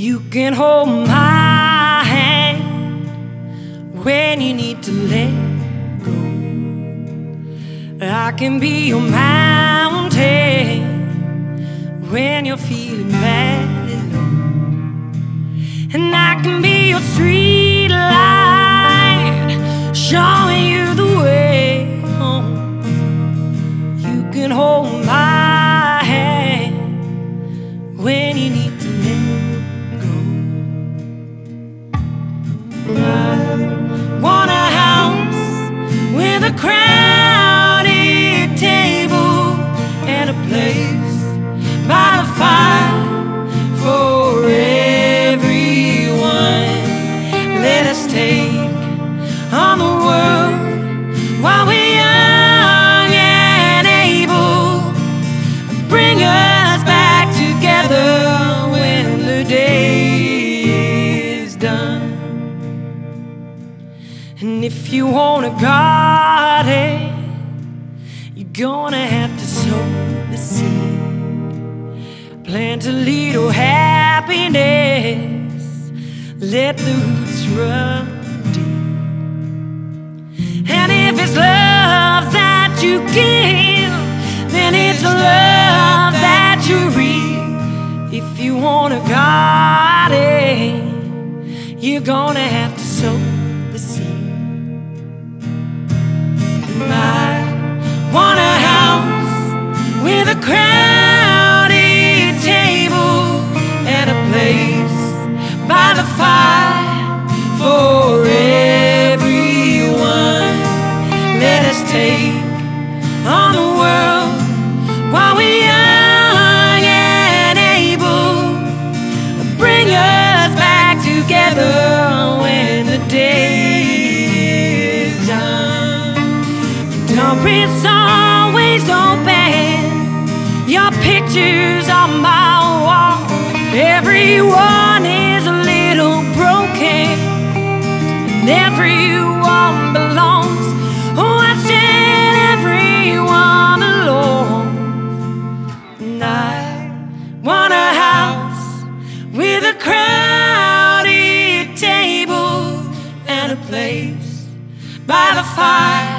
You can hold my hand when you need to let go. I can be your mountain when you're feeling bad and low. And I can be your street light showing you the way home. You can hold my hand when you need to And if you want a garden, you're gonna have to sow the seed. Plant a little happiness, let the roots run deep. And if it's love that you give, then it's love pictures on my wall. Everyone is a little broken, and everyone belongs. Watching everyone alone. And I want a house with a crowded table and a place by the fire